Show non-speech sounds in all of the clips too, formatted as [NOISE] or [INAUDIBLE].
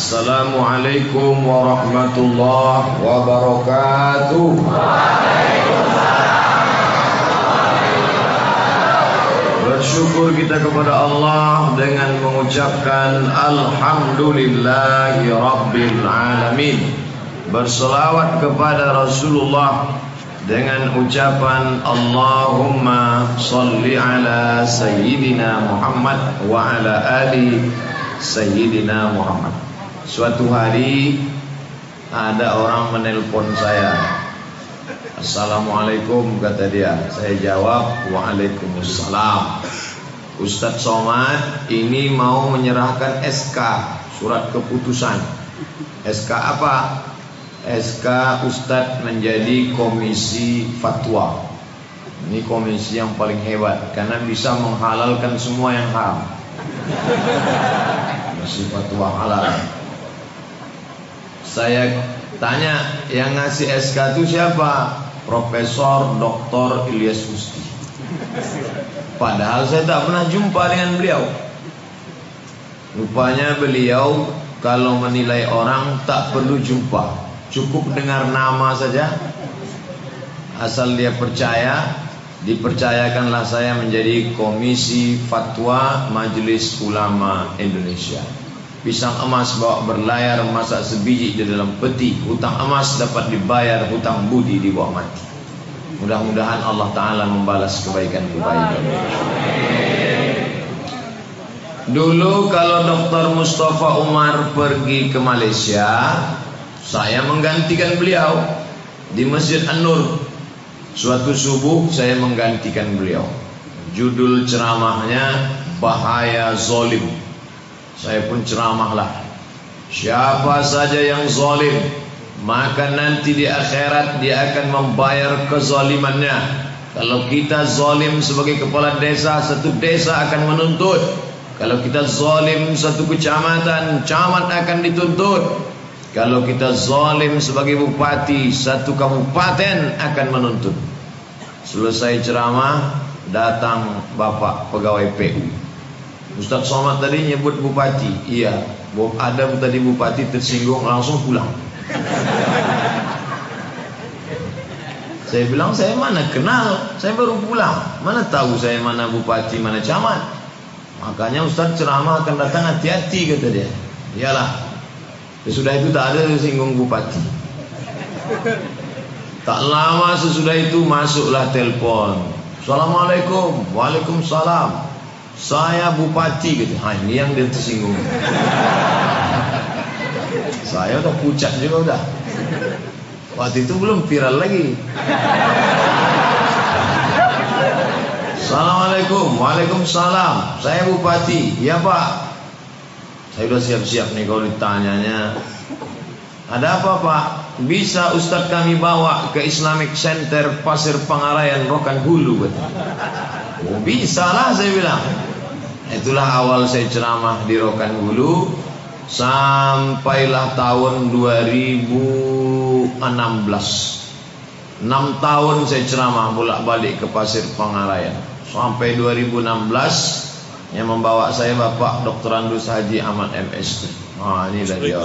Assalamualaikum warahmatullahi wabarakatuh. Bersyukur kita kepada Allah dengan mengucapkan Alhamdulillahi Rabbil Alamin. Berselawat kepada Rasulullah dengan ucapan Allahumma salli ala Sayyidina Muhammad wa ala ali Sayyidina Muhammad Suatu hari ada orang menelpon saya. Assalamualaikum kata dia. Saya jawab Waalaikumsalam. Ustadz Somad ini mau menyerahkan SK Surat keputusan. SK apa? SK Ustadz menjadi komisi fatwa. Ini komisi yang paling hebat Karena bisa menghalalkan semua yang haram. Komisi fatwa halal Saya tanya Yang ngasih SK itu siapa? Profesor Dr. Ilyas Musti Padahal saya tak pernah jumpa dengan beliau Rupanya beliau Kalau menilai orang tak perlu jumpa Cukup dengar nama saja Asal dia percaya Dipercayakanlah saya menjadi Komisi Fatwa Majelis Ulama Indonesia Pisang emas bawa berlayar Masak sebiji di dalam peti Hutang emas dapat dibayar Hutang budi dibawa mati Mudah-mudahan Allah Ta'ala membalas kebaikan-kebaikan Dulu kalau Dr. Mustafa Umar pergi ke Malaysia saya menggantikan beliau di Masjid An-Nur. Suatu subuh saya menggantikan beliau. Judul ceramahnya Bahaya Zolim. Saya pun ceramahlah. Siapa saja yang zolim, maka nanti di akhirat dia akan membayar kezalimannya. Kalau kita zolim sebagai kepala desa, satu desa akan menuntut. Kalau kita zolim satu kecamatan, camat akan dituntut. Kalau kita zalim sebagai bupati Satu kabupaten akan menuntut Selesai ceramah Datang bapak pegawai PU Ustaz Somad tadi nyebut bupati Iya Ada tadi bupati tersinggung langsung pulang Saya bilang saya mana kenal Saya baru pulang Mana tahu saya mana bupati mana camat Makanya Ustaz ceramah akan datang hati-hati kata dia Iyalah Sesudah itu tak ada singgung bupati. Tak lama sesudah itu masuklah telpon. Assalamualaikum. Waalaikumsalam. Saya bupati gitu. Ha ini yang dia tersinggung. Saya udah pucat juga udah. Waktu itu belum viral lagi. Assalamualaikum. Waalaikumsalam. Saya bupati. Ya Pak. Saya sudah siap-siap nih kalau ditanyanya Ada apa pak? Bisa Ustadz kami bawa ke Islamic Center Pasir Pangarayan Rokan Hulu. Oh bisa lah saya bilang Itulah awal saya ceramah di Rokan Hulu Sampailah tahun 2016 6 tahun saya ceramah bolak-balik ke Pasir Pangarayan Sampai 2016 yang membawa saya Bapak Dr. Andus Haji Ahmad MS. Dia.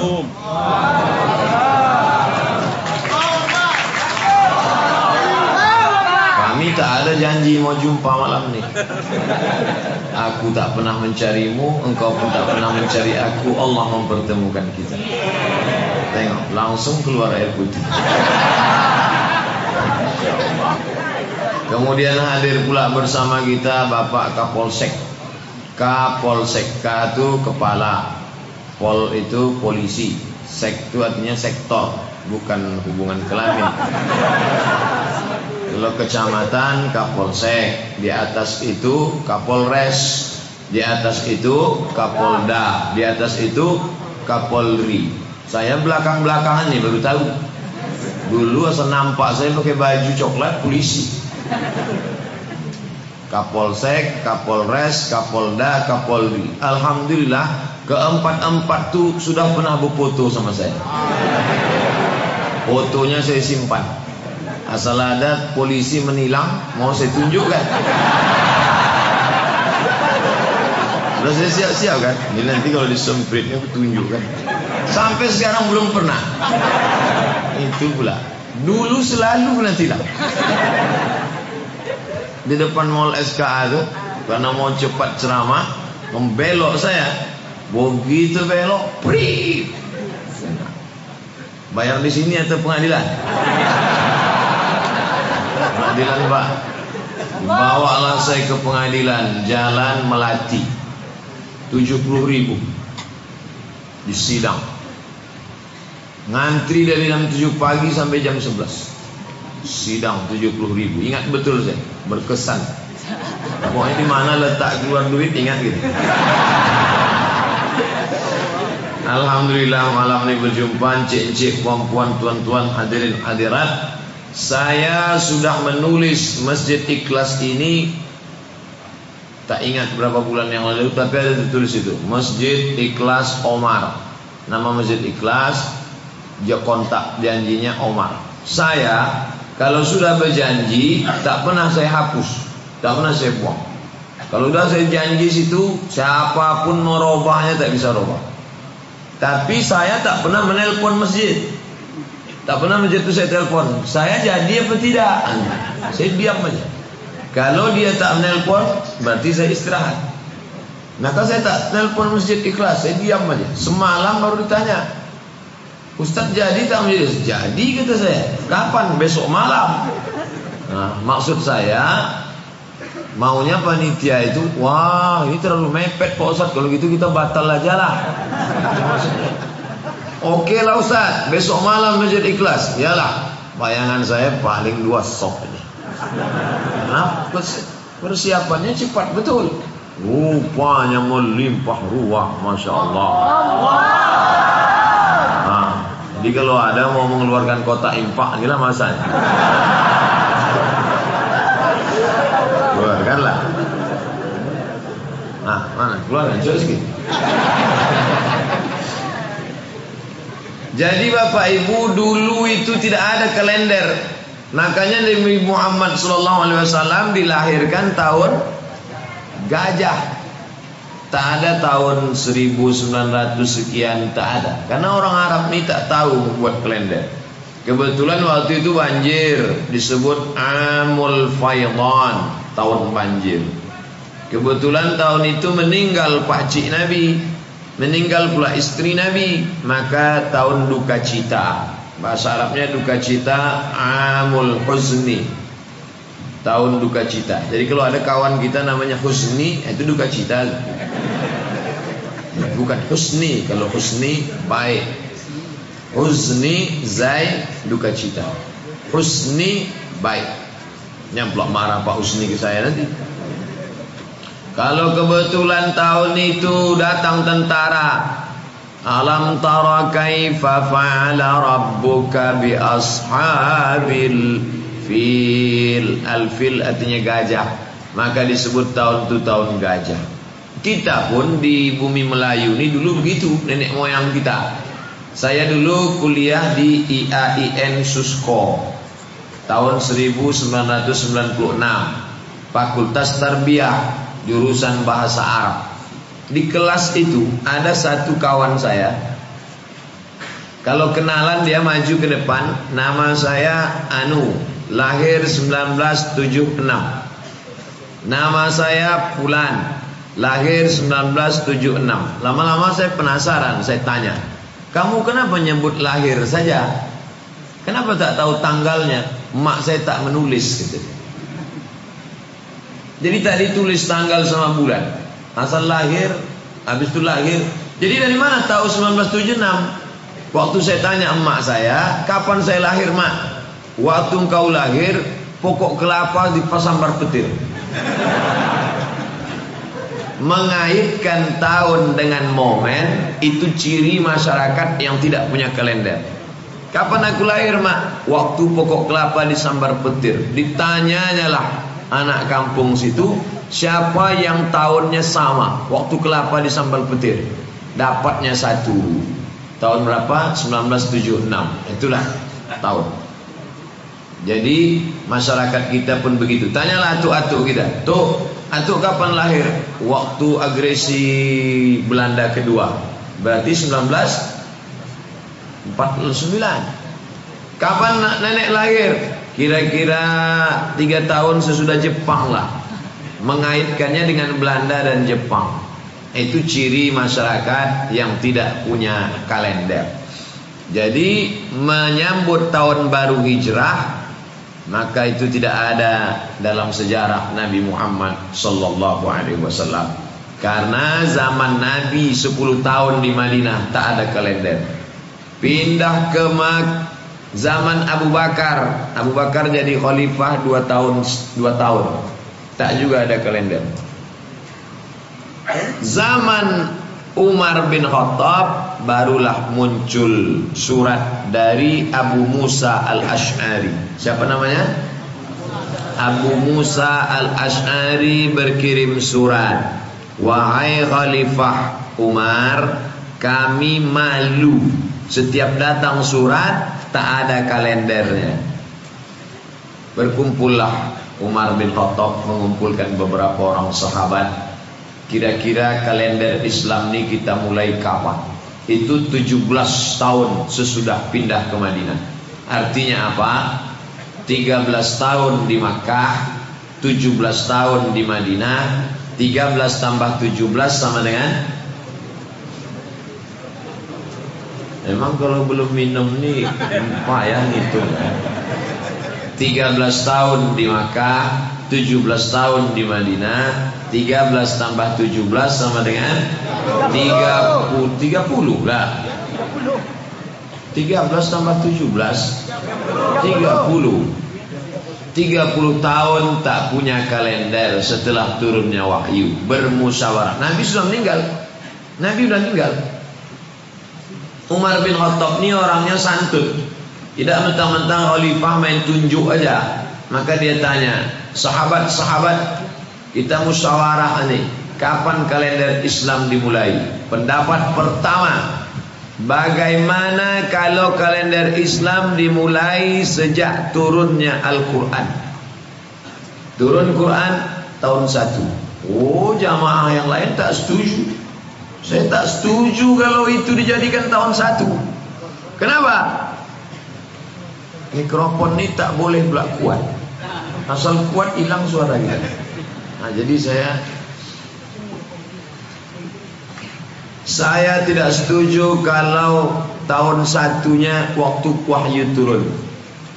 Tak ada janji mau jumpa malam ni. Aku tak pernah mencarimu, engkau pun tak pernah mencari aku. Allah mempertemukan kita. Tengok, langsung keluar air putih. Kemudian hadir pula bersama kita Bapak Kapolsek Kapolsek K itu kepala Pol itu polisi Sek itu artinya sektor Bukan hubungan kelamin Kalau kecamatan Kapolsek Di atas itu Kapolres Di atas itu Kapolda Di atas itu Kapolri Saya belakang-belakangan nih baru tahu Dulu asal nampak saya pakai baju coklat polisi Kapolsek, Kapolres, Kapolda, Kapolri. Alhamdulillah keempat-empat tu sudah pernah berfoto sama saya. Fotonya saya simpan. Asal ada polisi menilang, mau saya tunjukkan. Udah saya siap-siap kan. Ini nanti kalau disempritnya tunjukkan. Sampai sekarang belum pernah. Itu pula. Dulu selalu kena tilang. Di depan mall SKA itu karena mau cepat ceramah membelok saya. Begitu belok, pri. Bayar di sini atau pengadilan? Pengadilan, Pak. Bawalah saya ke pengadilan. Jalan Melati. 70 ribu. Di sidang. Ngantri dari jam 7 pagi sampai jam 11 Sidang 70 ribu. Ingat betul saya Berkesan. Pokoknya di mana letak keluar duit ingat gitu. Alhamdulillah malam ini berjumpa Cik-cik, puan-puan, tuan-tuan, hadirin, hadirat Saya sudah menulis Masjid Ikhlas ini Tak ingat berapa bulan yang lalu Tapi ada ditulis itu. Masjid Ikhlas Omar. Nama Masjid Ikhlas Dia kontak janjinya Omar. Saya Kalau sudah berjanji Tak pernah saya hapus Tak pernah saya buang. Kalau sudah saya janji situ Siapa pun merubahnya tak bisa rubah tapi saya tak pernah menelpon masjid. Tak pernah itu saya telepon. Saya jadi apa tidak? Saya diam aja. Kalau dia tak menelpon, berarti saya istirahat. Maka saya tak telepon masjid ikhlas, saya diam aja. Semalam baru ditanya. Ustaz jadi tak menjadi? Jadi kata saya. Kapan? Besok malam. Nah, maksud saya Maunya panitia itu, wah ini terlalu mepet Pak Ustaz. Kalau gitu kita batal aja lah. Oke lah Ustaz, besok malam masjid ikhlas. Yalah, bayangan saya paling dua sok ini. Nah, persiapannya cepat betul. Rupanya melimpah ruah, masya Allah. Nah, jadi kalau ada mau mengeluarkan kotak impak, inilah masanya. keluarkanlah nah mana keluarkan coba sikit jadi bapak ibu dulu itu tidak ada kalender. Makanya Nabi Muhammad Wasallam dilahirkan tahun gajah. Tak ada tahun 1900 sekian tak ada. Karena orang Arab ini tak tahu buat kalender. Kebetulan waktu itu banjir disebut Amul Faydan tahun banjir. Kebetulan tahun itu meninggal Pak Cik Nabi, meninggal pula istri Nabi, maka tahun duka cita. Bahasa Arabnya duka cita amul huzni. Tahun duka cita. Jadi kalau ada kawan kita namanya Husni, itu duka cita. Bukan husni, kalau husni baik. Husni zai duka cita. Husni baik. Nyamplok marah Pak Husni ke saya nanti. Kalau kebetulan tahun itu datang tentara Alam tara kaifa fa'ala rabbuka bi ashabil fil Al-fil artinya gajah. Maka disebut tahun itu tahun gajah. Kita pun di bumi Melayu ini dulu begitu Nenek moyang kita. Saya dulu kuliah di IAIN Susko tahun 1996 Fakultas Tarbiyah jurusan bahasa Arab. Di kelas itu ada satu kawan saya. Kalau kenalan dia maju ke depan. Nama saya Anu lahir 1976 nama saya Fulan lahir 1976 lama-lama saya penasaran saya tanya kamu kenapa nyebut lahir saja? Kenapa tak tahu tanggalnya? Mak saya tak menulis gitu. Jadi tak ditulis tanggal sama bulan. Asal lahir, habis itu lahir. Jadi dari mana tahu 1976? Waktu saya tanya emak saya, kapan saya lahir mak? Waktu engkau lahir, pokok kelapa di pasambar petir. Mengaitkan tahun dengan momen itu ciri masyarakat yang tidak punya kalender. Kapan aku lahir mak? Waktu pokok kelapa disambar petir Ditanyanya lah anak kampung situ Siapa yang tahunnya sama Waktu kelapa disambar petir Dapatnya satu Tahun berapa? 1976 Itulah tahun Jadi masyarakat kita pun begitu Tanyalah atuk-atuk kita Tuh Atau kapan lahir? Waktu agresi Belanda kedua. Berarti 1949. Kapan nenek lahir? Kira-kira tiga tahun sesudah Jepang lah. Mengaitkannya dengan Belanda dan Jepang. Itu ciri masyarakat yang tidak punya kalender. Jadi menyambut tahun baru hijrah maka itu tidak ada dalam sejarah Nabi Muhammad sallallahu alaihi wasallam karena zaman Nabi 10 tahun di Madinah tak ada kalender pindah ke zaman Abu Bakar Abu Bakar jadi khalifah 2 tahun 2 tahun tak juga ada kalender zaman Umar bin Khattab barulah muncul surat dari Abu Musa al-Ash'ari. Siapa namanya? Abu Musa al-Ash'ari berkirim surat. Wahai Khalifah Umar, kami malu setiap datang surat tak ada kalendernya. Berkumpullah Umar bin Khattab mengumpulkan beberapa orang sahabat Kira-kira kalender Islam ini kita mulai kapan? Itu 17 tahun sesudah pindah ke Madinah. Artinya apa? 13 tahun di Makkah, 17 tahun di Madinah, 13 tambah 17 sama dengan Emang kalau belum minum nih payah ngitung. 13 tahun di Makkah, 17 tahun di Madinah 13 tambah 17 sama dengan 30 30 lah. 13 tambah 17 30 30 tahun tak punya kalender setelah turunnya wahyu bermusyawarah. Nabi sudah meninggal. Nabi sudah meninggal Umar bin Khattab ini orangnya santun tidak mentang-mentang khalifah main tunjuk aja maka dia tanya Sahabat-sahabat kita musyawarah ini kapan kalender Islam dimulai? Pendapat pertama, bagaimana kalau kalender Islam dimulai sejak turunnya Al-Qur'an? Turun Quran tahun 1. Oh, jamaah yang lain tak setuju. Saya tak setuju kalau itu dijadikan tahun 1. Kenapa? Mikrofon ini tak boleh belak kuat. Asal kuat hilang suaranya. Nah, jadi saya saya tidak setuju kalau tahun satunya waktu wahyu turun.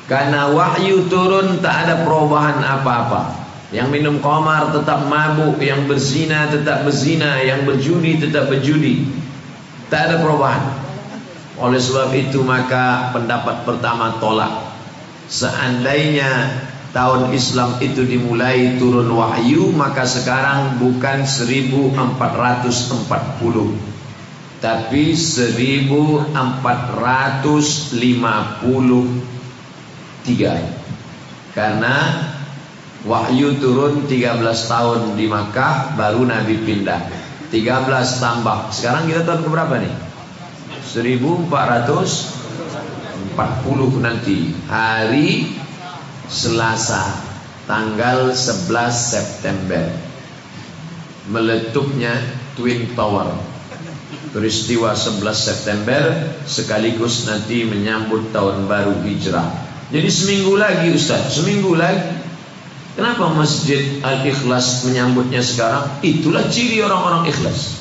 Karena wahyu turun tak ada perubahan apa-apa. Yang minum khamar tetap mabuk, yang berzina tetap berzina, yang berjudi tetap berjudi. Tak ada perubahan. Oleh sebab itu maka pendapat pertama tolak. Seandainya tahun Islam itu dimulai turun wahyu maka sekarang bukan 1440 tapi 1453 karena wahyu turun 13 tahun di Makkah baru Nabi pindah. 13 tambah. Sekarang kita tahun keberapa nih? 1440 nanti. Hari Selasa tanggal 11 September. Meletupnya Twin Tower. Peristiwa 11 September sekaligus nanti menyambut tahun baru hijrah. Jadi seminggu lagi Ustaz. Seminggu lagi kenapa Masjid Al-Ikhlas menyambutnya sekarang itulah ciri orang-orang ikhlas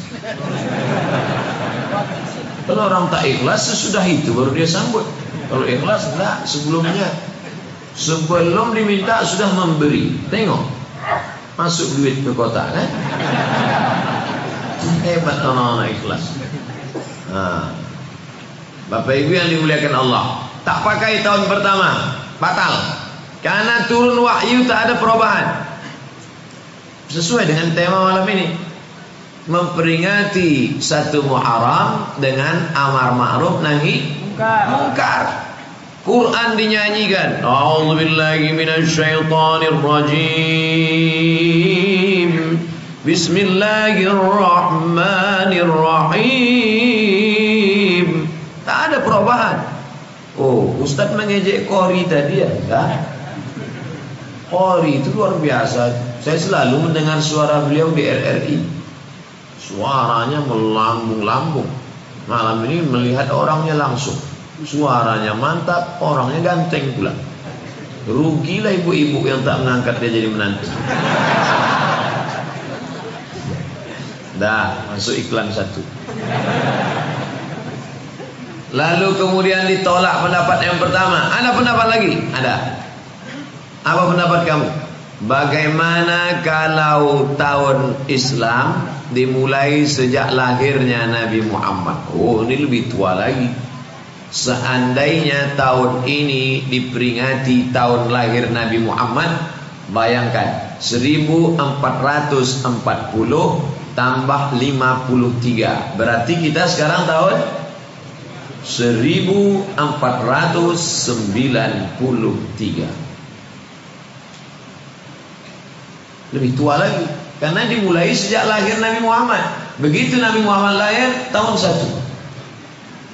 kalau orang tak ikhlas sesudah itu baru dia sambut kalau ikhlas enggak sebelumnya Sebelum diminta sudah memberi. Tengok. Masuk duit ke kotak kan? Hebat orang-orang ikhlas. Nah. Bapak Ibu yang dimuliakan Allah. Tak pakai tahun pertama. Batal. Karena turun wahyu tak ada perubahan. Sesuai dengan tema malam ini. Memperingati satu Muharram dengan amar ma'ruf nahi mungkar. Quran dinyanyikan. A'udzubillahi minasyaitonir rajim. Bismillahirrahmanirrahim. Tak ada perubahan. Oh, Ustaz mengejek Qori tadi ya? Enggak. Qori itu luar biasa. Saya selalu mendengar suara beliau di RRI. Suaranya melambung-lambung. Malam ini melihat orangnya langsung. Suaranya mantap, orangnya ganteng pula. Rugilah ibu-ibu yang tak mengangkat dia jadi menantu. Dah, masuk iklan satu. Lalu kemudian ditolak pendapat yang pertama. Ada pendapat lagi? Ada. Apa pendapat kamu? Bagaimana kalau tahun Islam dimulai sejak lahirnya Nabi Muhammad? Oh, ini lebih tua lagi. Seandainya tahun ini diperingati tahun lahir Nabi Muhammad, bayangkan 1440 tambah 53. Berarti kita sekarang tahun 1493 lebih tua lagi. Karena dimulai sejak lahir Nabi Muhammad. Begitu Nabi Muhammad lahir tahun satu.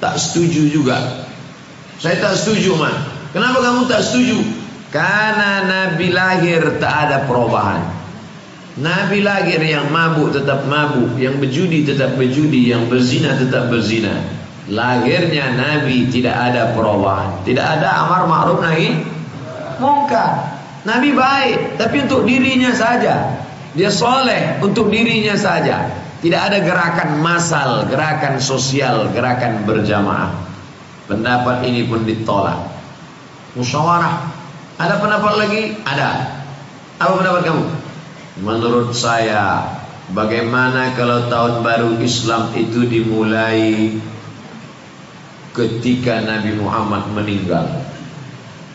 Tak setuju juga. Saya tak setuju man kenapa kamu tak setuju? Karena Nabi lahir tak ada perubahan. Nabi lahir yang mabuk tetap mabuk. Yang berjudi tetap berjudi. Yang berzina tetap berzina. Lahirnya Nabi tidak ada perubahan. Tidak ada amar ma'ruf nahi mungkar Nabi baik, tapi untuk dirinya saja. Dia soleh untuk dirinya saja. Tidak ada gerakan masal, gerakan sosial, gerakan berjamaah. Pendapat ini pun ditolak. Musyawarah. Ada pendapat lagi? Ada. Apa pendapat kamu? Menurut saya, bagaimana kalau tahun baru Islam itu dimulai ketika Nabi Muhammad meninggal?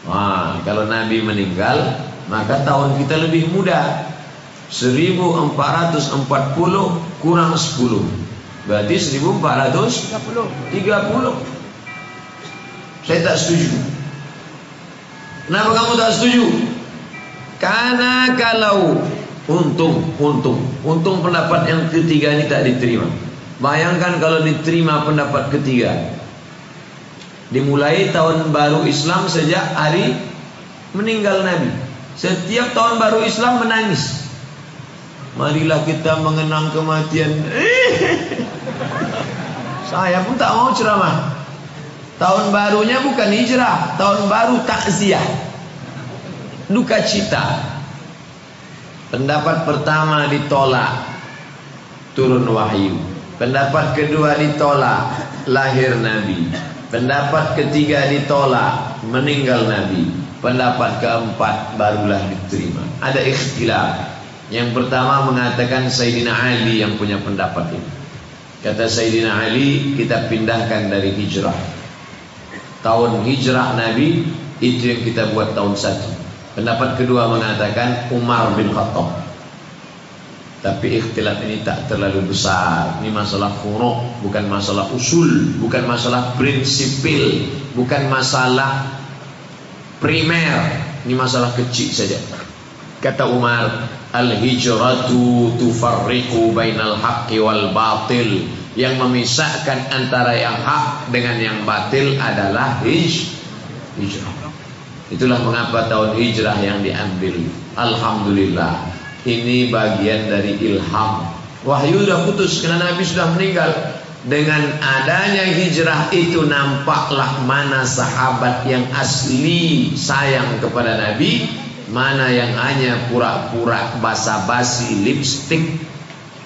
Wah, kalau Nabi meninggal, maka tahun kita lebih muda. 1440 kurang 10. Berarti 1430. 30. Saya tak setuju. Kenapa kamu tak setuju? Karena kalau untung, untung, untung pendapat yang ketiga ini tak diterima. Bayangkan kalau diterima pendapat ketiga, Dimulai tahun baru Islam sejak hari meninggal Nabi. Setiap tahun baru Islam menangis. Marilah kita mengenang kematian. [LAUGHS] Saya pun tak mau ceramah. Tahun barunya bukan hijrah, tahun baru takziah. Duka cita. Pendapat pertama ditolak turun wahyu. Pendapat kedua ditolak lahir Nabi. Pendapat ketiga ditolak Meninggal Nabi. Pendapat keempat barulah diterima. Ada ikhtilaf. Yang pertama mengatakan Sayyidina Ali yang punya pendapat ini. Kata Sayyidina Ali Kita pindahkan dari hijrah. Tahun hijrah Nabi Itu yang kita buat tahun satu. Pendapat kedua mengatakan Umar bin Khattab tapi ikhtilaf ini tak terlalu besar. Ini masalah furu', bukan masalah usul, bukan masalah prinsipil, bukan masalah primer. Ini masalah kecil saja. Kata Umar, al-hijratu tufarriqu bainal haqqi wal batil. Yang memisahkan antara yang hak dengan yang batil adalah hij hijrah. Itulah mengapa tahun hijrah yang diambil. Alhamdulillah. Ini bagian dari ilham. Wahyu sudah putus karena Nabi sudah meninggal. Dengan adanya hijrah itu nampaklah mana sahabat yang asli sayang kepada Nabi, mana yang hanya pura-pura basa-basi lipstick.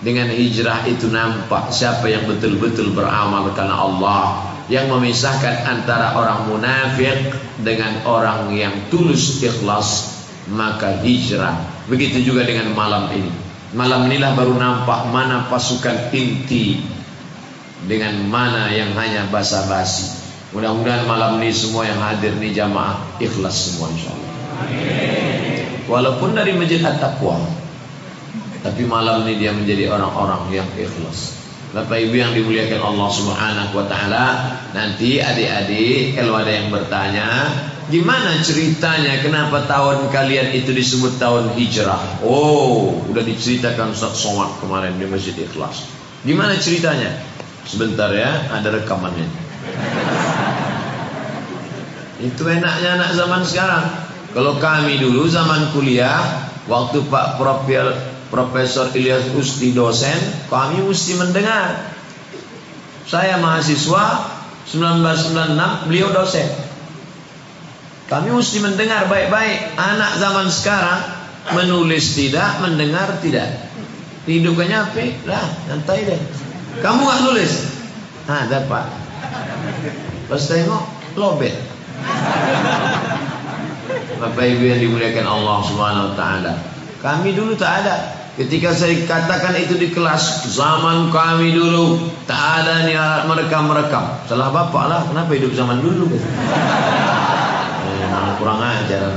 Dengan hijrah itu nampak siapa yang betul-betul beramal karena Allah yang memisahkan antara orang munafik dengan orang yang tulus ikhlas maka hijrah. Begitu juga dengan malam ini. Malam inilah baru nampak mana pasukan inti dengan mana yang hanya basa-basi. Mudah-mudahan malam ini semua yang hadir di jamaah ikhlas semua insyaallah. Walaupun dari masjid at-taqwa. Tapi malam ini dia menjadi orang-orang yang ikhlas. Bapak Ibu yang dimuliakan Allah Subhanahu wa taala, nanti adik-adik kalau ada yang bertanya Gimana ceritanya kenapa tahun kalian itu disebut tahun hijrah? Oh, udah diceritakan Ustaz Somad kemarin di Masjid Ikhlas. Gimana ceritanya? Sebentar ya, ada rekamannya. Itu enaknya anak zaman sekarang. Kalau kami dulu zaman kuliah, Waktu Pak Profesor Ilyas Usti dosen, kami mesti mendengar. Saya mahasiswa 1996, beliau dosen. Kami mesti mendengar baik-baik. Anak zaman sekarang menulis tidak, mendengar tidak. Hidupnya apa? Lah, nyantai deh. Kamu nggak nulis? Ah, dapat. Pas tengok, lobet. Bapak Ibu yang dimuliakan Allah Subhanahu wa taala. Kami dulu tak ada. Ketika saya katakan itu di kelas zaman kami dulu tak ada nih alat merekam-merekam. Salah bapak lah, kenapa hidup zaman dulu? Eh, kurang ajar.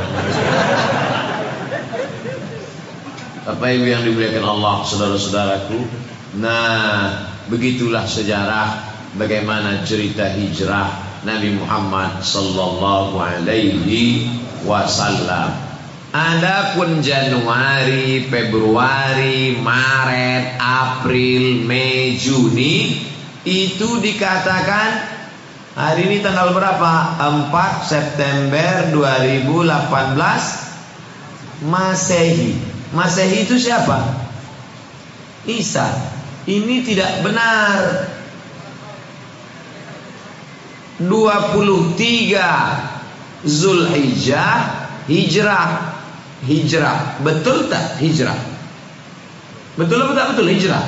Bapak Ibu yang dimuliakan Allah, saudara-saudaraku. Nah, begitulah sejarah bagaimana cerita hijrah Nabi Muhammad sallallahu alaihi wasallam. Adapun Januari, Februari, Maret, April, Mei, Juni itu dikatakan hari ini tanggal berapa? 4 September 2018 Masehi. Masehi itu siapa? Isa. Ini tidak benar. 23 Zulhijjah hijrah hijrah. Betul tak hijrah? Betul atau tak betul hijrah?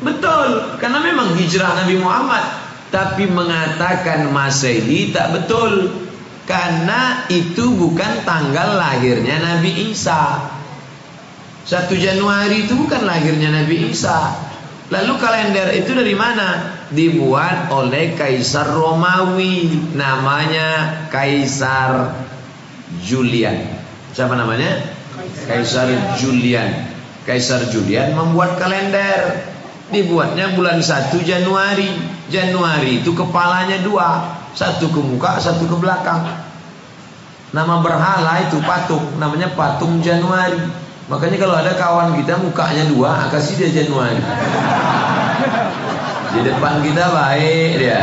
Betul, karena memang hijrah Nabi Muhammad. Tapi mengatakan Masehi tak betul. Karena itu bukan tanggal lahirnya Nabi Isa. Satu Januari itu bukan lahirnya Nabi Isa. Lalu kalender itu dari mana? Dibuat oleh Kaisar Romawi. Namanya Kaisar Julian. Siapa namanya? Kaisar Julian. Kaisar Julian membuat kalender. Dibuatnya bulan 1 Januari. Januari itu kepalanya dua. Satu ke muka, satu ke belakang. Nama berhala itu patung. Namanya patung Januari. Makanya kalau ada kawan kita mukanya dua, kasih dia Januari. Di depan kita baik dia.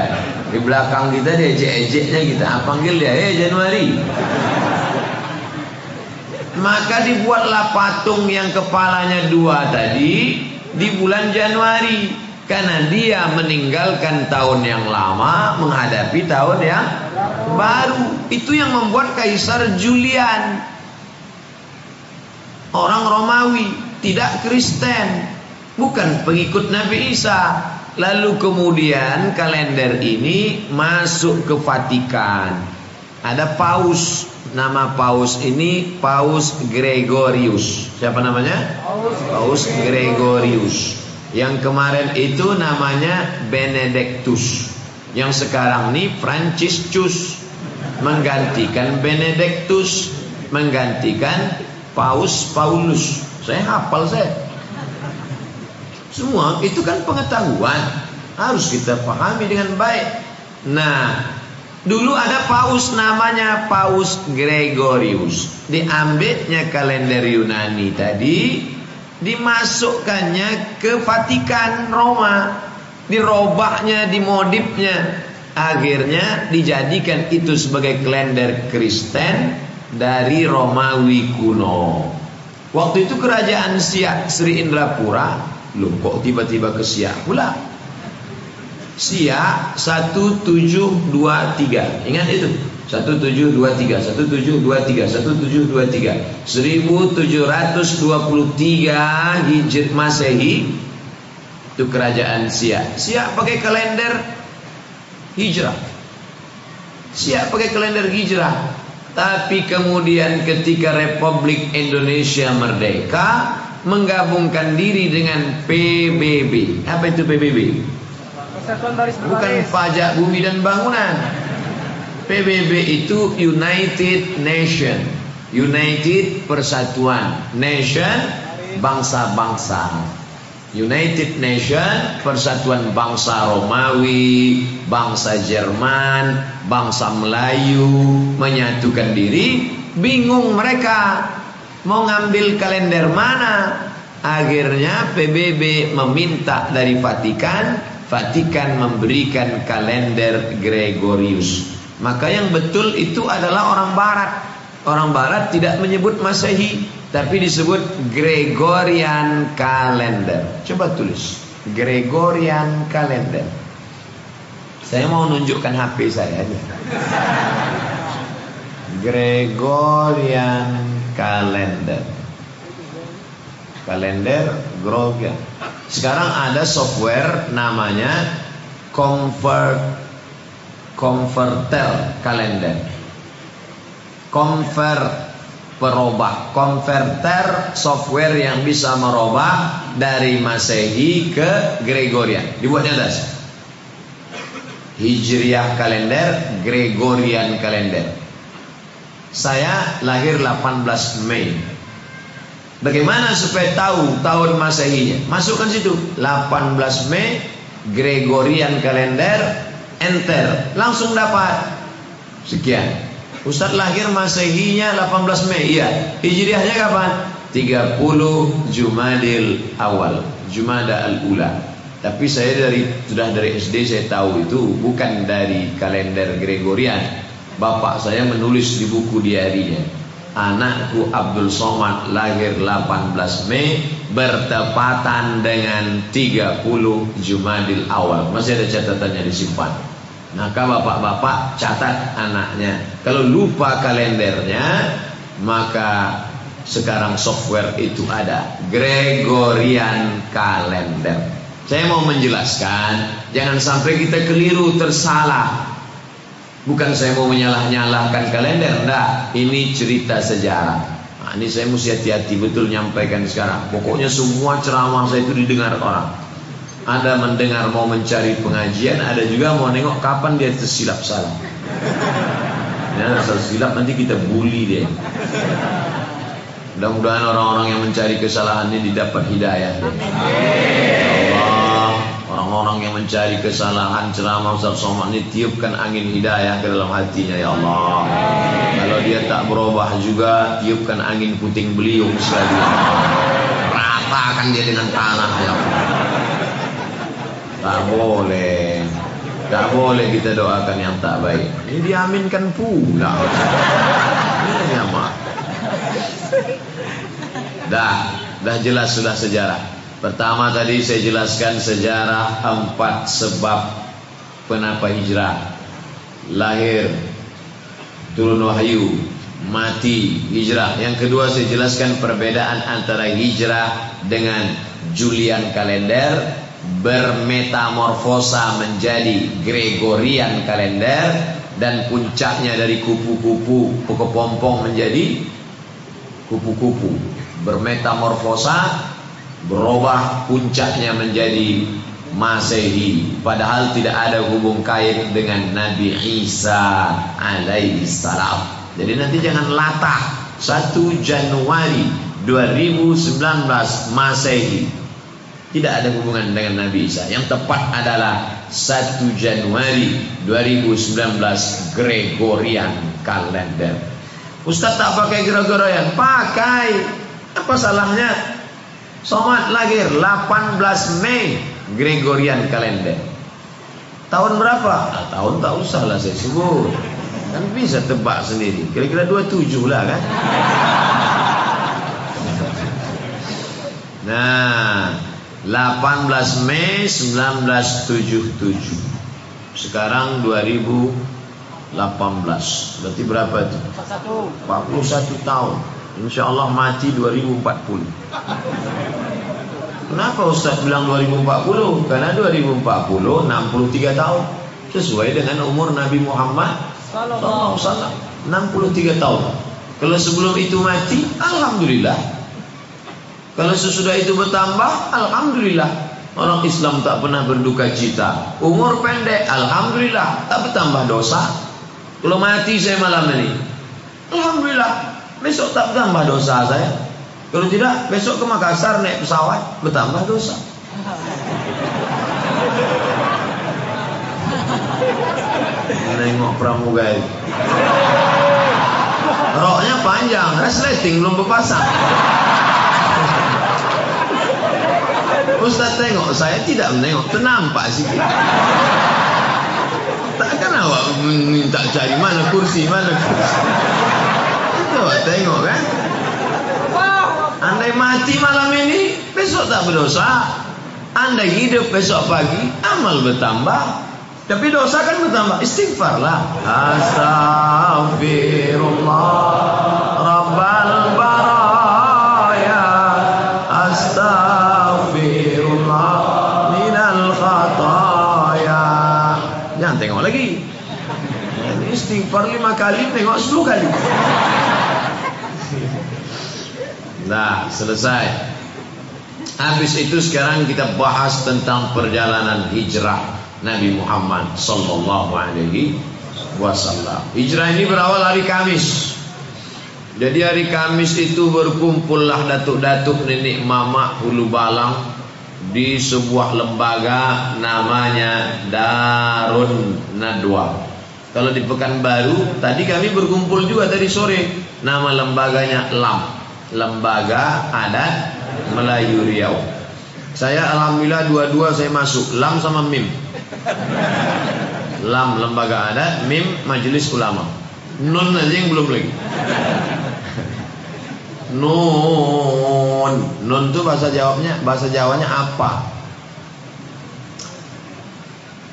Di belakang kita dia ejek-ejeknya kita panggil dia, "Eh Januari." Maka dibuatlah patung yang kepalanya dua tadi di bulan Januari karena dia meninggalkan tahun yang lama menghadapi tahun yang baru. Itu yang membuat Kaisar Julian orang Romawi, tidak Kristen, bukan pengikut Nabi Isa. Lalu kemudian kalender ini masuk ke Vatikan. Ada paus Nama paus ini Paus Gregorius. Siapa namanya? Paus Gregorius. Yang kemarin itu namanya Benedictus. Yang sekarang ini Franciscus menggantikan Benedictus, menggantikan Paus Paulus. Saya hafal saya. Semua itu kan pengetahuan harus kita pahami dengan baik. Nah, Dulu ada paus namanya Paus Gregorius. Diambilnya kalender Yunani tadi, dimasukkannya ke Vatikan Roma, dirobahnya, dimodifnya. Akhirnya dijadikan itu sebagai kalender Kristen dari Romawi kuno. Waktu itu kerajaan Siak Sri Indrapura, loh kok tiba-tiba ke Siak pula? Sia 1723 Ingat itu 1723 1723 1723 1723 Hijri Masehi Itu kerajaan Sia. Sia pakai kalender Hijrah. Sia pakai kalender Hijrah. Tapi kemudian ketika Republik Indonesia merdeka Menggabungkan diri dengan PBB Apa itu PBB? Bukan pajak bumi dan bangunan. PBB itu United Nation. United Persatuan. Nation bangsa-bangsa. United Nation Persatuan Bangsa Romawi, bangsa Jerman, bangsa Melayu menyatukan diri, bingung mereka mau ngambil kalender mana. Akhirnya PBB meminta dari Vatikan Vatikan memberikan kalender Gregorius. Maka yang betul itu adalah orang barat. orang barat tidak menyebut Masehi tapi disebut Gregorian Calendar. Coba tulis Gregorian Calendar. Saya mau nunjukkan HP saya aja. Gregorian Calendar. Kalender Gregorian. Sekarang ada software namanya Convert Converter Calendar. Convert perubah konverter software yang bisa merubah dari Masehi ke Gregorian. Dibuatnya atas. Hijriah kalender, Gregorian kalender. Saya lahir 18 Mei. Bagaimana supaya tahu tahun Masehinya? Masukkan situ 18 Mei Gregorian kalender enter langsung dapat sekian Ustaz lahir Masehinya 18 Mei. Iya. Hijriahnya kapan? 30 Jumadil Awal. Jumada Al-Ula. Tapi saya dari sudah dari SD saya tahu itu bukan dari kalender Gregorian. Bapak saya menulis di buku diarinya. Anakku Abdul Somad lahir 18 Mei bertepatan dengan 30 Jumadil Awal. Masih ada catatannya disimpan. Maka bapak-bapak catat anaknya. Kalau lupa kalendernya, maka sekarang software itu ada Gregorian Calendar. Saya mau menjelaskan, jangan sampai kita keliru tersalah. Bukan saya mau menyalah-nyalahkan kalender, enggak. Ini cerita sejarah. Nah, ini saya mesti hati-hati betul nyampaikan sekarang. Pokoknya semua ceramah saya itu didengar orang. Ada mendengar mau mencari pengajian, ada juga mau nengok kapan dia tersilap salah. Ya, asal silap nanti kita bully dia. Mudah-mudahan orang-orang yang mencari kesalahan ini didapat hidayah. Ya Allah, orang-orang yang mencari kesalahan ceramah Ustaz Somad ini tiupkan angin hidayah ke dalam hatinya ya Allah. Kalau dia tak berubah juga, tiupkan angin puting beliung sekali. Ratakan dia dengan tanah ya Allah. Tak boleh. Tak boleh kita doakan yang tak baik. Ini diaminkan pula. Ini apa? Dah, dah jelas sudah sejarah. Pertama tadi saya jelaskan sejarah empat sebab kenapa hijrah. Lahir, turun wahyu, mati, hijrah. Yang kedua saya jelaskan perbedaan antara hijrah dengan Julian kalender bermetamorfosa menjadi Gregorian kalender dan puncaknya dari kupu-kupu kepompong menjadi kupu-kupu bermetamorfosa berubah puncaknya menjadi Masehi padahal tidak ada hubung kait dengan Nabi Isa alaihi salam. Jadi nanti jangan latah 1 Januari 2019 Masehi tidak ada hubungan dengan Nabi Isa. Yang tepat adalah 1 Januari 2019 Gregorian kalender. Ustaz tak pakai Gregorian, pakai. Apa salahnya? Somat lahir 18 Mei Gregorian kalender. Tahun berapa? Nah, tahun tak usah lah saya sebut. Kan bisa tebak sendiri. Kira-kira 27 lah kan? [LAUGHS] Nah, 18 Mei 1977 Sekarang 2018 Berarti berapa itu? 41 tahun Insya Allah mati 2040 Kenapa Ustaz bilang 2040? Karena 2040 63 tahun Sesuai dengan umur Nabi Muhammad SAW 63 tahun Kalau sebelum itu mati Alhamdulillah kalau sesudah itu bertambah, Alhamdulillah. Orang Islam tak pernah berduka cita. Umur pendek, Alhamdulillah. Tak bertambah dosa. Kalau mati saya malam ini. Alhamdulillah. Besok tak bertambah dosa saya. Kalau tidak, besok ke Makassar naik pesawat. Bertambah dosa. Nengok pramugari. Roknya panjang, resleting belum berpasang. Ustaz tengok saya tidak menengok Ternampak sikit Takkan awak minta cari mana kursi Mana kursi Itu tengok kan. Andai mati malam ini, besok tak berdosa. Andai hidup besok pagi, amal bertambah. Tapi dosa kan bertambah. Istighfarlah. Astaghfirullah. Rabbal baraya. Astaghfirullah. Minal khataya. Jangan tengok lagi. Istighfar lima kali, tengok sepuluh kali. Nah, selesai. Habis itu sekarang kita bahas tentang perjalanan hijrah Nabi Muhammad sallallahu alaihi wasallam. Hijrah ini berawal hari Kamis. Jadi hari Kamis itu berkumpullah datuk-datuk nenek mama hulu balang di sebuah lembaga namanya Darun Nadwa. Kalau di Pekanbaru tadi kami berkumpul juga tadi sore. Nama lembaganya LAM. Lembaga Adat Melayu Riau. Saya alhamdulillah dua-dua saya masuk, lam sama mim. Lam lembaga adat, mim majelis ulama. Nun aja yang belum lagi. Nun, nun itu bahasa jawabnya, bahasa Jawanya apa?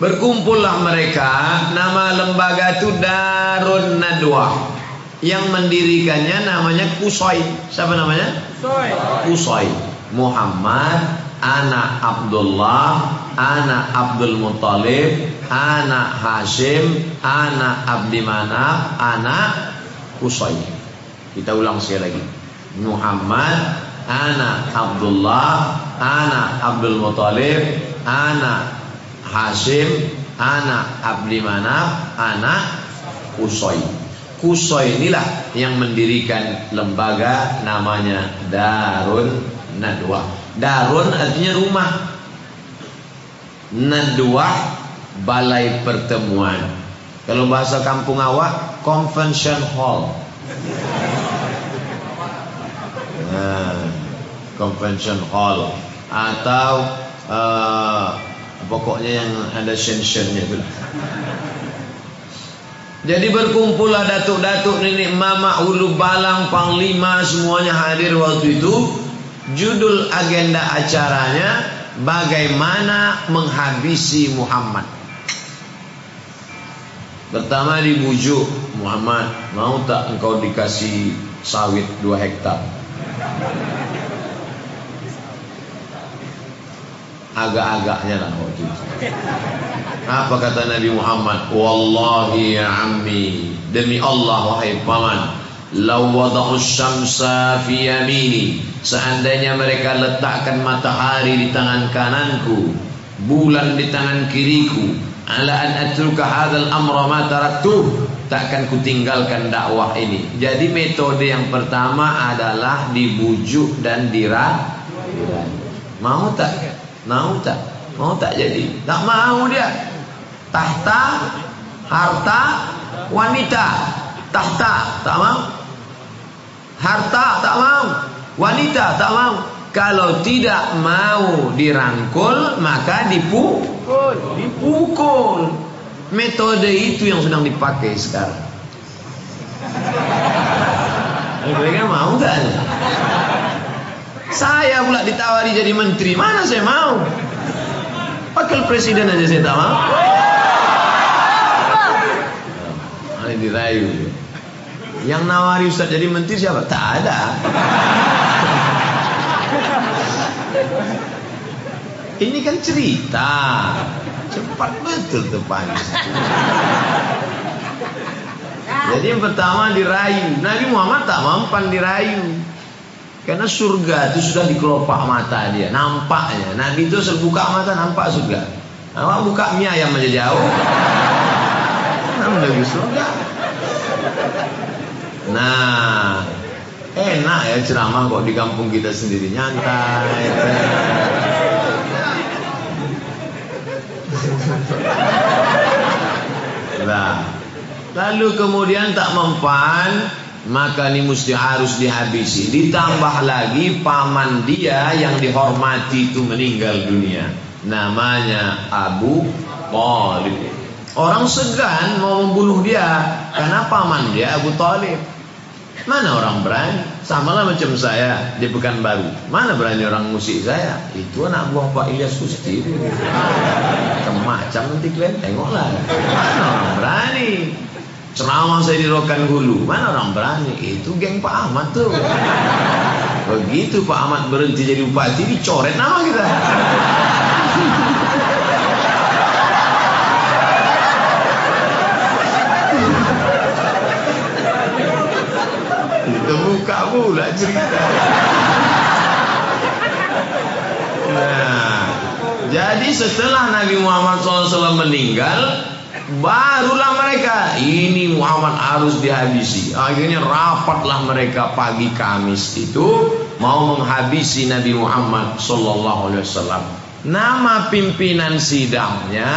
Berkumpullah mereka, nama lembaga itu Darun Nadwa yang mendirikannya namanya Kusoi. Siapa namanya? Kusoi. Kusoi. Muhammad, anak Abdullah, anak Abdul Muttalib, anak Hashim, anak Abdi Manaf, anak Kusoi. Kita ulang sekali lagi. Muhammad, anak Abdullah, anak Abdul Muttalib, anak Hashim, anak Abdi Manaf, anak Kusoi. Kusoi inilah yang mendirikan lembaga namanya Darun Nadwa. Darun artinya rumah. Nadwa balai pertemuan. Kalau bahasa kampung awak convention hall. Nah, convention hall atau uh, pokoknya yang ada shensionnya itu. Jadi berkumpullah datuk-datuk nenek mama ulu balang panglima semuanya hadir waktu itu. Judul agenda acaranya bagaimana menghabisi Muhammad. Pertama dibujuk Muhammad, mau tak engkau dikasih sawit 2 hektar? Agak-agaknya lah waktu itu. Apa kata Nabi Muhammad? Wallahi ya ammi, demi Allah wahai paman, law syamsa fi yamini, seandainya mereka letakkan matahari di tangan kananku, bulan di tangan kiriku, ala an atruka hadzal amra ma taraktuh, takkan kutinggalkan dakwah ini. Jadi metode yang pertama adalah dibujuk dan dirah. Mau tak? Mau tak? Mau tak jadi? Tak mau dia. Tahta, harta, wanita. Tahta, tak mau. Harta, tak mau. Wanita, tak mau. Kalau tidak mau dirangkul, maka dipukul. Dipukul. Metode itu yang sedang dipakai sekarang. Mereka mau tak? Saya pula ditawari jadi menteri, mana saya mau? Wakil presiden aja saya tak mau. Ini dirayu. Yang nawari Ustaz jadi menteri siapa? Tak ada. Ini kan cerita. Cepat betul depan. Jadi yang pertama dirayu. Nabi Muhammad tak mampan dirayu. Karena surga itu sudah di kelopak mata dia, nampaknya. Nabi itu buka mata nampak surga. Awak buka mie ayam aja jauh. Menuju surga. Nah, enak ya ceramah kok di kampung kita sendiri nyantai. Nah, lalu kemudian tak mempan maka ini mesti harus dihabisi. Ditambah lagi paman dia yang dihormati itu meninggal dunia. Namanya Abu Talib. Orang segan mau membunuh dia karena paman dia Abu Talib. Mana orang berani? Sama lah macam saya di Pekanbaru. Mana berani orang musik saya? Itu anak buah Pak Ilyas Kusti. Kemacam nanti kalian tengoklah. Mana orang berani? Ceramah saya di Rokan Hulu. Mana orang berani? Itu geng Pak Ahmad tuh. Begitu Pak Ahmad berhenti jadi bupati, dicoret nama kita. Terbuka pula cerita. Nah, jadi setelah Nabi Muhammad SAW meninggal, barulah mereka ini Muhammad harus dihabisi. Akhirnya rapatlah mereka pagi Kamis itu mau menghabisi Nabi Muhammad SAW. Nama pimpinan sidangnya,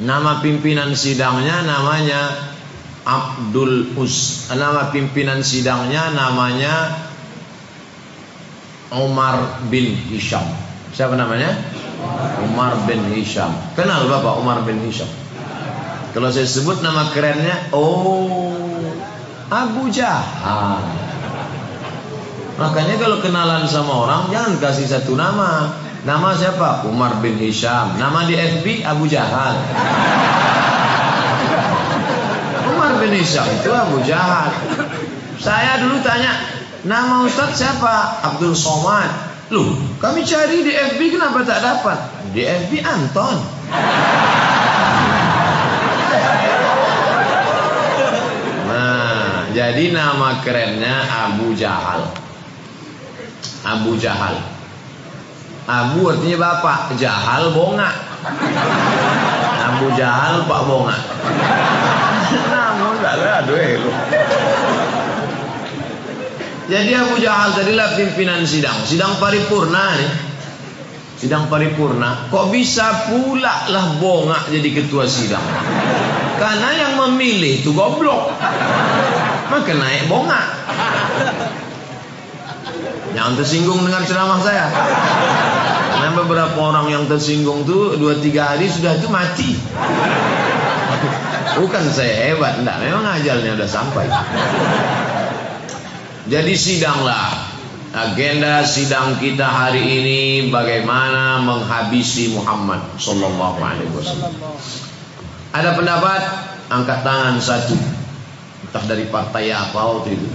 nama pimpinan sidangnya namanya Abdul Us nama pimpinan sidangnya namanya Umar bin Hisham siapa namanya Umar bin Hisham. Kenal Bapak Umar bin Hisham? Kalau saya sebut nama kerennya oh Abu Jahal. Makanya kalau kenalan sama orang jangan kasih satu nama. Nama siapa? Umar bin Hisham. Nama di FB Abu Jahal. Bin Hisham itu Abu Jahal. Saya dulu tanya, nama Ustaz siapa? Abdul Somad. Loh, kami cari di FB kenapa tak dapat? Di FB Anton. Nah, jadi nama kerennya Abu Jahal. Abu Jahal. Abu artinya bapak, Jahal bonga. Abu Jahal Pak bonga. Namun ada aduh Jadi Abu Jahal tadilah pimpinan sidang, sidang paripurna nih. Sidang paripurna, kok bisa pula lah bongak jadi ketua sidang? Karena yang memilih itu goblok. Maka naik bongak. Jangan tersinggung dengan ceramah saya. Karena beberapa orang yang tersinggung tuh dua tiga hari sudah itu mati. Bukan saya hebat, enggak. Memang ajalnya udah sampai. Jadi sidanglah. Agenda sidang kita hari ini bagaimana menghabisi Muhammad sallallahu alaihi wasallam. Ada pendapat angkat tangan satu. Entah dari partai apa waktu itu.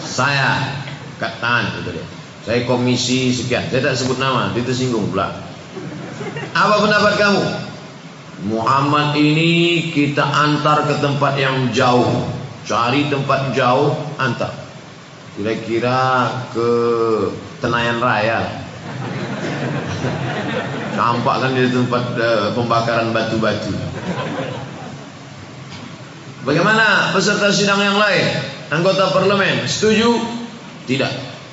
Saya angkat tangan dia. Saya komisi sekian. Saya tak sebut nama, itu singgung pula. Apa pendapat kamu? Muhammad ini kita antar ke tempat yang jauh. Cari tempat jauh, antar. Kira-kira ke Tenayan Raya. Nampak kan di tempat uh, pembakaran batu-batu. Bagaimana peserta sidang yang lain? Anggota parlemen, setuju? Tidak,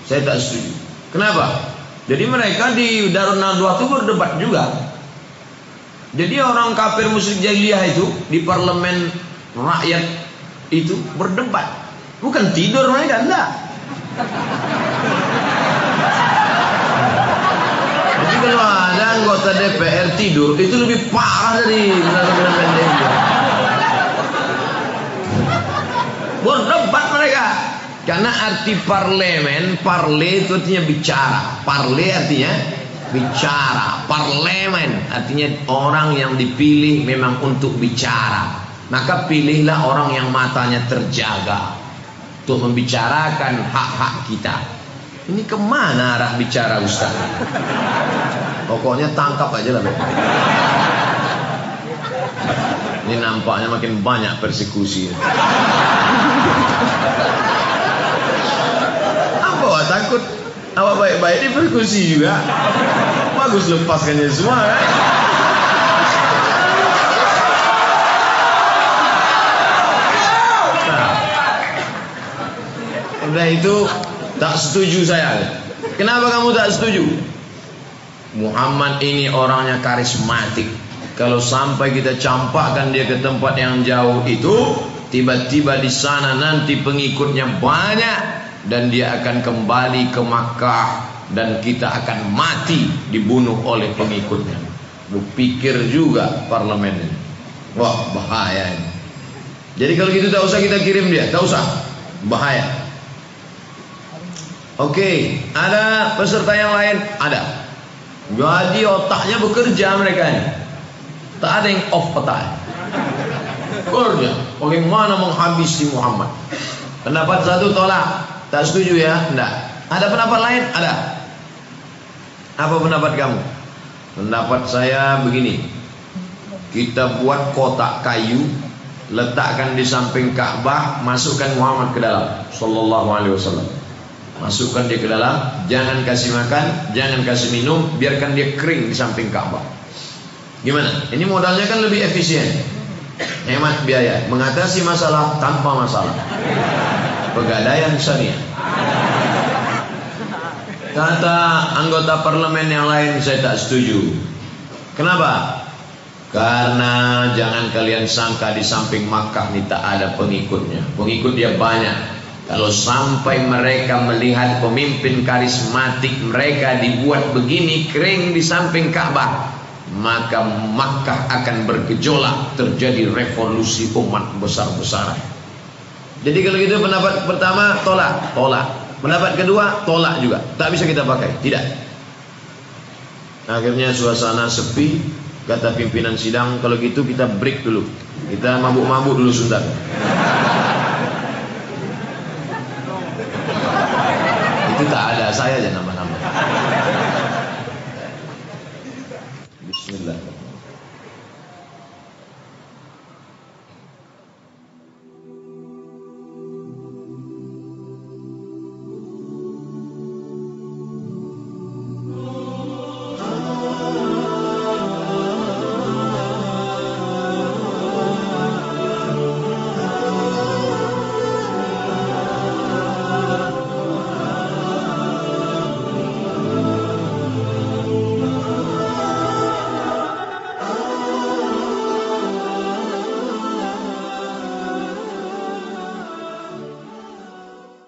saya tak setuju. Kenapa? Jadi mereka di Darun Nadwa itu berdebat juga. Jadi orang kafir musyrik jahiliyah itu di parlemen rakyat itu berdebat. Bukan tidur mereka, enggak. Jadi kalau ada anggota DPR tidur itu lebih parah dari parlemen DPR. Berdebat mereka. Karena arti parlemen, parle itu artinya bicara. Parle artinya bicara, parlemen artinya orang yang dipilih memang untuk bicara. Maka pilihlah orang yang matanya terjaga untuk membicarakan hak-hak kita. Ini ke mana arah bicara Ustaz? Pokoknya tangkap aja lah. Ini nampaknya makin banyak persekusi. Apa takut Awak baik-baik ini persekusi juga. Bagus lepaskannya semua kan. Udah itu tak setuju saya. Kenapa kamu tak setuju? Muhammad ini orangnya karismatik. Kalau sampai kita campakkan dia ke tempat yang jauh itu, tiba-tiba di sana nanti pengikutnya banyak dan dia akan kembali ke Makkah dan kita akan mati dibunuh oleh pengikutnya. Lu pikir juga parlemen ini. Wah bahaya ini. Jadi kalau gitu tak usah kita kirim dia, tak usah. Bahaya. Oke, okay. ada peserta yang lain? Ada. Jadi otaknya bekerja mereka ini. Tak ada yang off otak. Kerja. Bagaimana menghabisi Muhammad? Pendapat satu tolak. Tak setuju ya? Tidak. Ada pendapat lain? Ada. Apa pendapat kamu? Pendapat saya begini. Kita buat kotak kayu, letakkan di samping Ka'bah, masukkan Muhammad ke dalam sallallahu alaihi wasallam. Masukkan dia ke dalam, jangan kasih makan, jangan kasih minum, biarkan dia kering di samping Ka'bah. Gimana? Ini modalnya kan lebih efisien. Hemat biaya, mengatasi masalah tanpa masalah. Pegadaian syariah. Kata anggota parlemen yang lain saya tak setuju. Kenapa? Karena jangan kalian sangka di samping Makkah ini tak ada pengikutnya. Pengikut dia banyak. Kalau sampai mereka melihat pemimpin karismatik mereka dibuat begini kering di samping Ka'bah, maka Makkah akan bergejolak, terjadi revolusi umat besar-besaran. Jadi kalau gitu pendapat pertama tolak, tolak. Pendapat kedua tolak juga, tak bisa kita pakai, tidak. Akhirnya suasana sepi, kata pimpinan sidang, kalau gitu kita break dulu. Kita mabuk-mabuk dulu sebentar. Tak ada, saya aja nama.